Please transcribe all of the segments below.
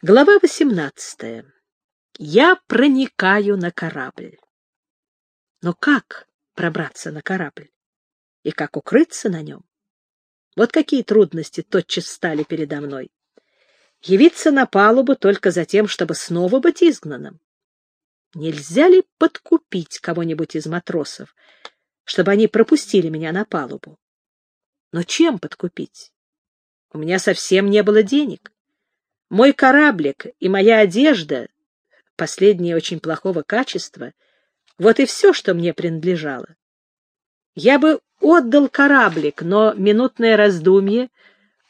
Глава 18. Я проникаю на корабль. Но как пробраться на корабль? И как укрыться на нем? Вот какие трудности тотчас стали передо мной. Явиться на палубу только за тем, чтобы снова быть изгнанным. Нельзя ли подкупить кого-нибудь из матросов, чтобы они пропустили меня на палубу? Но чем подкупить? У меня совсем не было денег. Мой кораблик и моя одежда, последнее очень плохого качества, вот и все, что мне принадлежало. Я бы отдал кораблик, но минутное раздумье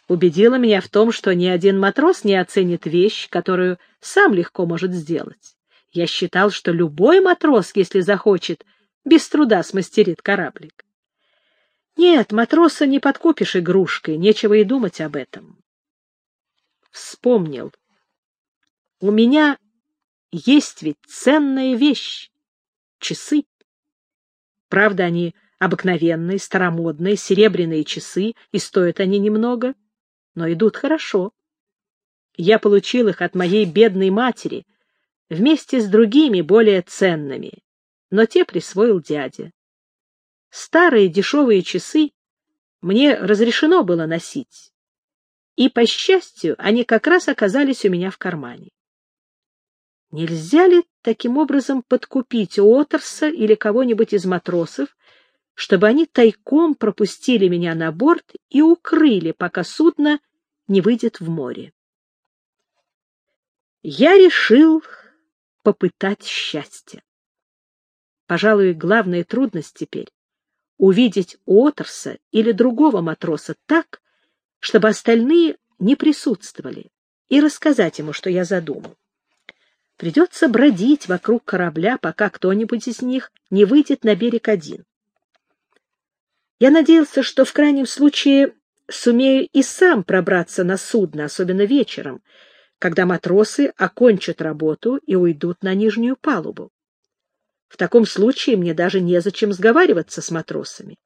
убедило меня в том, что ни один матрос не оценит вещь, которую сам легко может сделать. Я считал, что любой матрос, если захочет, без труда смастерит кораблик. Нет, матроса не подкупишь игрушкой, нечего и думать об этом вспомнил. У меня есть ведь ценная вещь — часы. Правда, они обыкновенные, старомодные, серебряные часы, и стоят они немного, но идут хорошо. Я получил их от моей бедной матери вместе с другими более ценными, но те присвоил дядя. Старые дешевые часы мне разрешено было носить, и, по счастью, они как раз оказались у меня в кармане. Нельзя ли таким образом подкупить Уотерса или кого-нибудь из матросов, чтобы они тайком пропустили меня на борт и укрыли, пока судно не выйдет в море? Я решил попытать счастье. Пожалуй, главная трудность теперь — увидеть Уотерса или другого матроса так, чтобы остальные не присутствовали, и рассказать ему, что я задумал. Придется бродить вокруг корабля, пока кто-нибудь из них не выйдет на берег один. Я надеялся, что в крайнем случае сумею и сам пробраться на судно, особенно вечером, когда матросы окончат работу и уйдут на нижнюю палубу. В таком случае мне даже незачем сговариваться с матросами.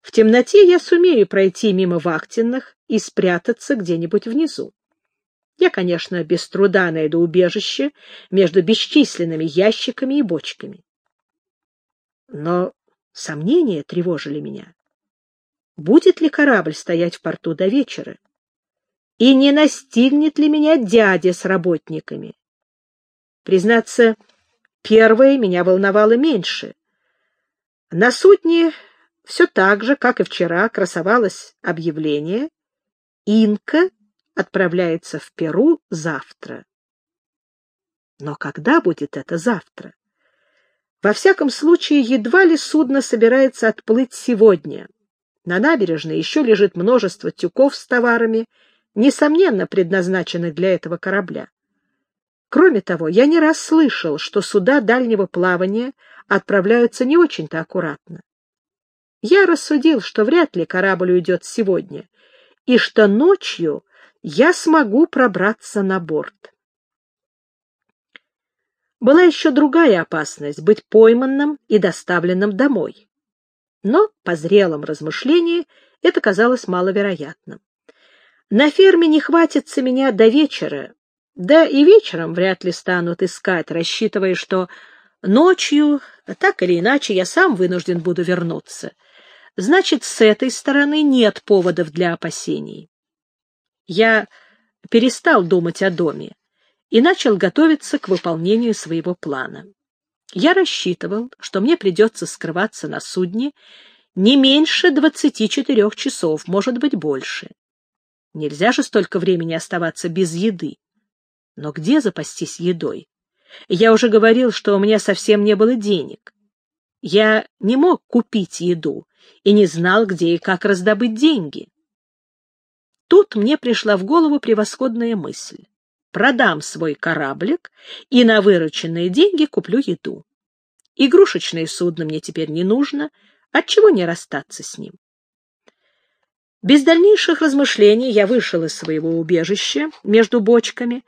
В темноте я сумею пройти мимо вахтенных и спрятаться где-нибудь внизу. Я, конечно, без труда найду убежище между бесчисленными ящиками и бочками. Но сомнения тревожили меня. Будет ли корабль стоять в порту до вечера? И не настигнет ли меня дядя с работниками? Признаться, первое меня волновало меньше. На судне все так же, как и вчера, красовалось объявление «Инка отправляется в Перу завтра». Но когда будет это завтра? Во всяком случае, едва ли судно собирается отплыть сегодня. На набережной еще лежит множество тюков с товарами, несомненно предназначенных для этого корабля. Кроме того, я не раз слышал, что суда дальнего плавания отправляются не очень-то аккуратно. Я рассудил, что вряд ли корабль уйдет сегодня, и что ночью я смогу пробраться на борт. Была еще другая опасность — быть пойманным и доставленным домой. Но, по зрелом размышлении, это казалось маловероятным. На ферме не хватится меня до вечера, да и вечером вряд ли станут искать, рассчитывая, что ночью, так или иначе, я сам вынужден буду вернуться — Значит, с этой стороны нет поводов для опасений. Я перестал думать о доме и начал готовиться к выполнению своего плана. Я рассчитывал, что мне придется скрываться на судне не меньше 24 часов, может быть, больше. Нельзя же столько времени оставаться без еды. Но где запастись едой? Я уже говорил, что у меня совсем не было денег. Я не мог купить еду и не знал, где и как раздобыть деньги. Тут мне пришла в голову превосходная мысль. Продам свой кораблик и на вырученные деньги куплю еду. Игрушечное судно мне теперь не нужно, отчего не расстаться с ним? Без дальнейших размышлений я вышел из своего убежища между бочками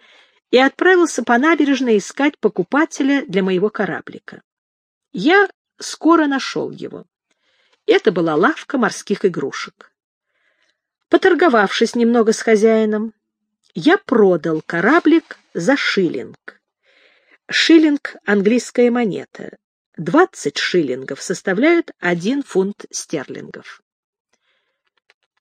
и отправился по набережной искать покупателя для моего кораблика. Я скоро нашел его. Это была лавка морских игрушек. Поторговавшись немного с хозяином, я продал кораблик за шиллинг. Шиллинг — английская монета. 20 шиллингов составляют 1 фунт стерлингов.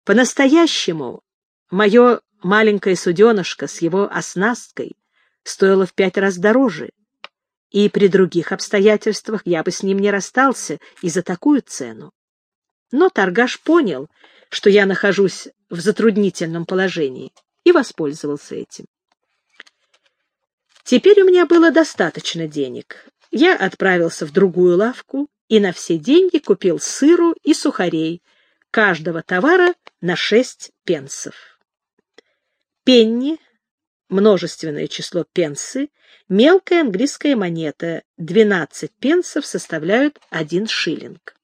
По-настоящему мое маленькое суденышко с его оснасткой стоило в пять раз дороже, и при других обстоятельствах я бы с ним не расстался и за такую цену. Но торгаш понял, что я нахожусь в затруднительном положении, и воспользовался этим. Теперь у меня было достаточно денег. Я отправился в другую лавку и на все деньги купил сыру и сухарей, каждого товара на шесть пенсов. Пенни, множественное число пенсы, мелкая английская монета, 12 пенсов составляют один шиллинг.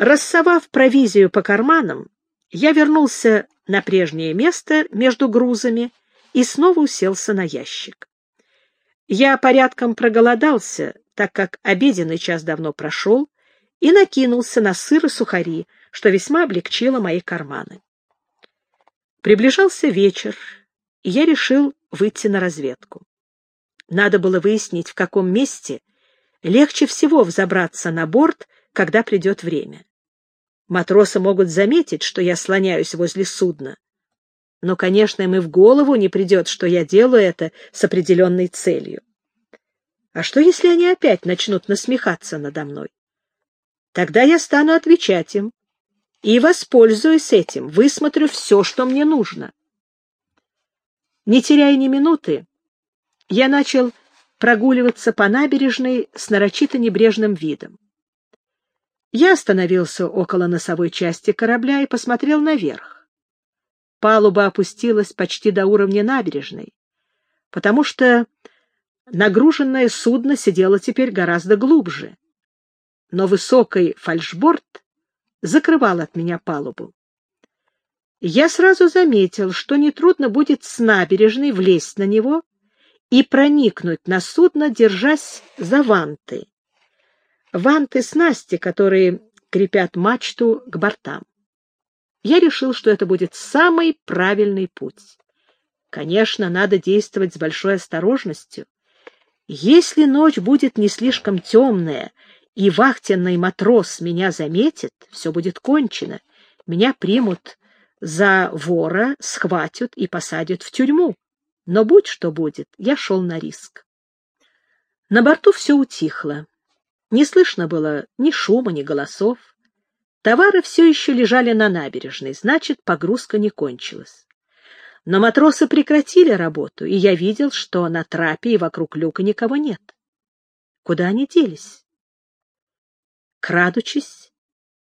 Рассовав провизию по карманам, я вернулся на прежнее место между грузами и снова уселся на ящик. Я порядком проголодался, так как обеденный час давно прошел, и накинулся на сыр и сухари, что весьма облегчило мои карманы. Приближался вечер, и я решил выйти на разведку. Надо было выяснить, в каком месте легче всего взобраться на борт, когда придет время. Матросы могут заметить, что я слоняюсь возле судна. Но, конечно, им и в голову не придет, что я делаю это с определенной целью. А что, если они опять начнут насмехаться надо мной? Тогда я стану отвечать им и, воспользуясь этим, высмотрю все, что мне нужно. Не теряя ни минуты, я начал прогуливаться по набережной с нарочито небрежным видом. Я остановился около носовой части корабля и посмотрел наверх. Палуба опустилась почти до уровня набережной, потому что нагруженное судно сидело теперь гораздо глубже. Но высокий фальшборд закрывал от меня палубу. Я сразу заметил, что нетрудно будет с набережной влезть на него и проникнуть на судно, держась за ванты ванты снасти, которые крепят мачту к бортам. Я решил, что это будет самый правильный путь. Конечно, надо действовать с большой осторожностью. Если ночь будет не слишком темная, и вахтенный матрос меня заметит, все будет кончено. Меня примут за вора, схватят и посадят в тюрьму. Но будь что будет, я шел на риск. На борту все утихло. Не слышно было ни шума, ни голосов. Товары все еще лежали на набережной, значит, погрузка не кончилась. Но матросы прекратили работу, и я видел, что на трапе и вокруг люка никого нет. Куда они делись? Крадучись,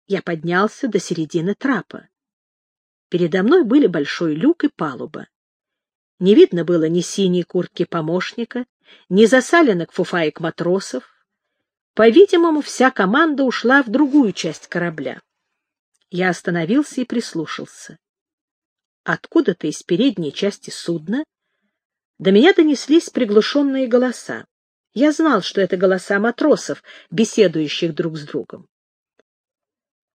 я поднялся до середины трапа. Передо мной были большой люк и палуба. Не видно было ни синей куртки помощника, ни засаленных фуфаек матросов, по-видимому, вся команда ушла в другую часть корабля. Я остановился и прислушался. Откуда-то из передней части судна до меня донеслись приглушенные голоса. Я знал, что это голоса матросов, беседующих друг с другом.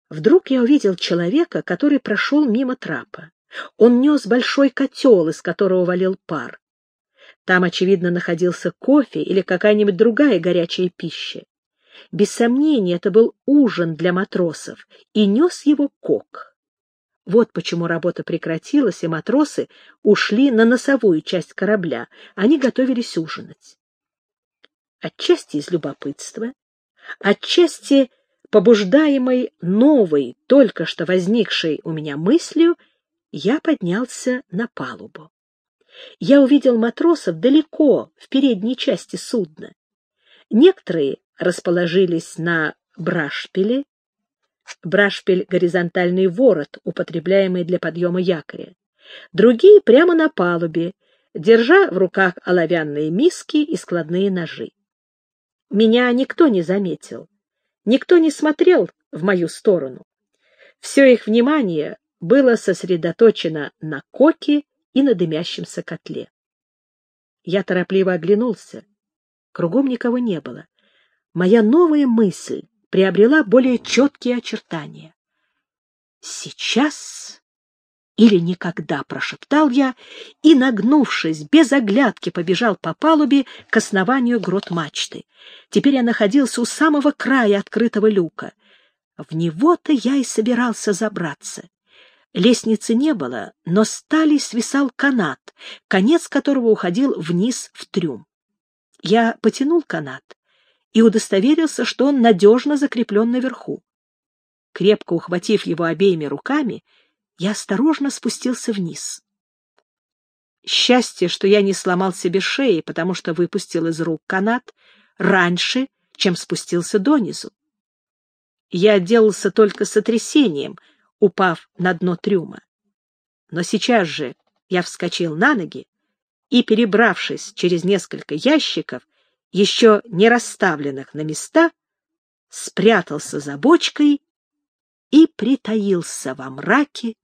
Вдруг я увидел человека, который прошел мимо трапа. Он нес большой котел, из которого валил пар. Там, очевидно, находился кофе или какая-нибудь другая горячая пища. Без сомнения, это был ужин для матросов, и нес его кок. Вот почему работа прекратилась, и матросы ушли на носовую часть корабля. Они готовились ужинать. Отчасти из любопытства, отчасти побуждаемой новой, только что возникшей у меня мыслью, я поднялся на палубу. Я увидел матросов далеко, в передней части судна. Некоторые расположились на брашпиле. Брашпиль — горизонтальный ворот, употребляемый для подъема якоря. Другие прямо на палубе, держа в руках оловянные миски и складные ножи. Меня никто не заметил, никто не смотрел в мою сторону. Все их внимание было сосредоточено на коке и на дымящемся котле. Я торопливо оглянулся. Кругом никого не было моя новая мысль приобрела более четкие очертания. Сейчас или никогда, прошептал я и, нагнувшись, без оглядки побежал по палубе к основанию грот мачты. Теперь я находился у самого края открытого люка. В него-то я и собирался забраться. Лестницы не было, но стали свисал канат, конец которого уходил вниз в трюм. Я потянул канат и удостоверился, что он надежно закреплен наверху. Крепко ухватив его обеими руками, я осторожно спустился вниз. Счастье, что я не сломал себе шеи, потому что выпустил из рук канат раньше, чем спустился донизу. Я отделался только сотрясением, упав на дно трюма. Но сейчас же я вскочил на ноги и, перебравшись через несколько ящиков, еще не расставленных на места, спрятался за бочкой и притаился во мраке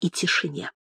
и тишине.